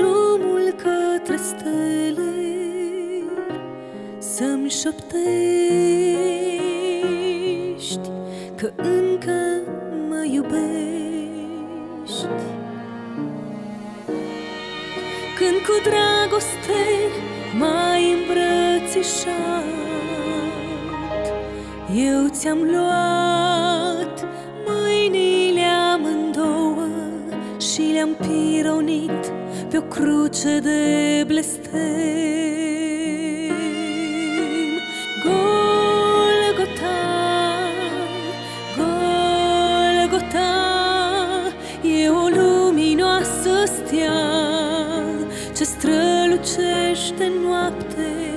drumul către stele Să-mi șoptești că încă mă iubești. Când cu dragoste mai îmbrățișat Eu ți-am luat mâinile amândouă Și le-am pironit pe o cruce de blestem. Golgota, Golgota E o luminoasă stea Ce strălucește noapte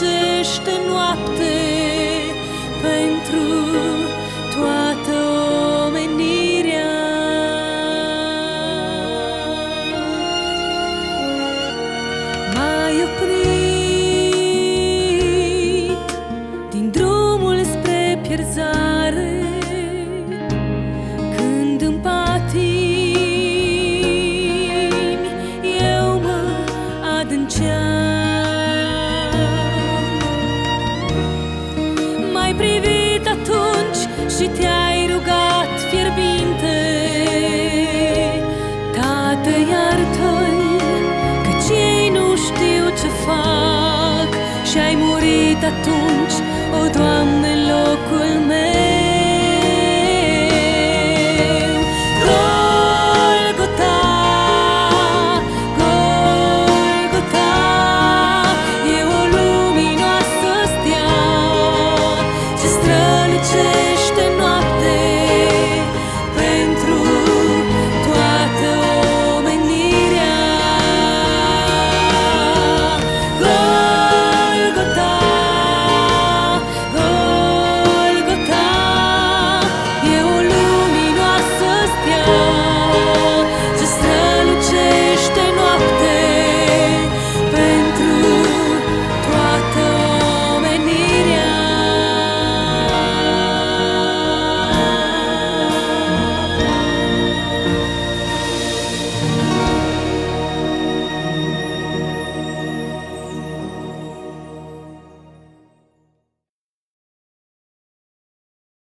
strălucește noapte Pentru toată omenirea. M-ai oprit din drumul spre pierzare și te-ai rugat fierbinte Tată, iartă-i Căci ei nu știu ce fac. Și ai murit atunci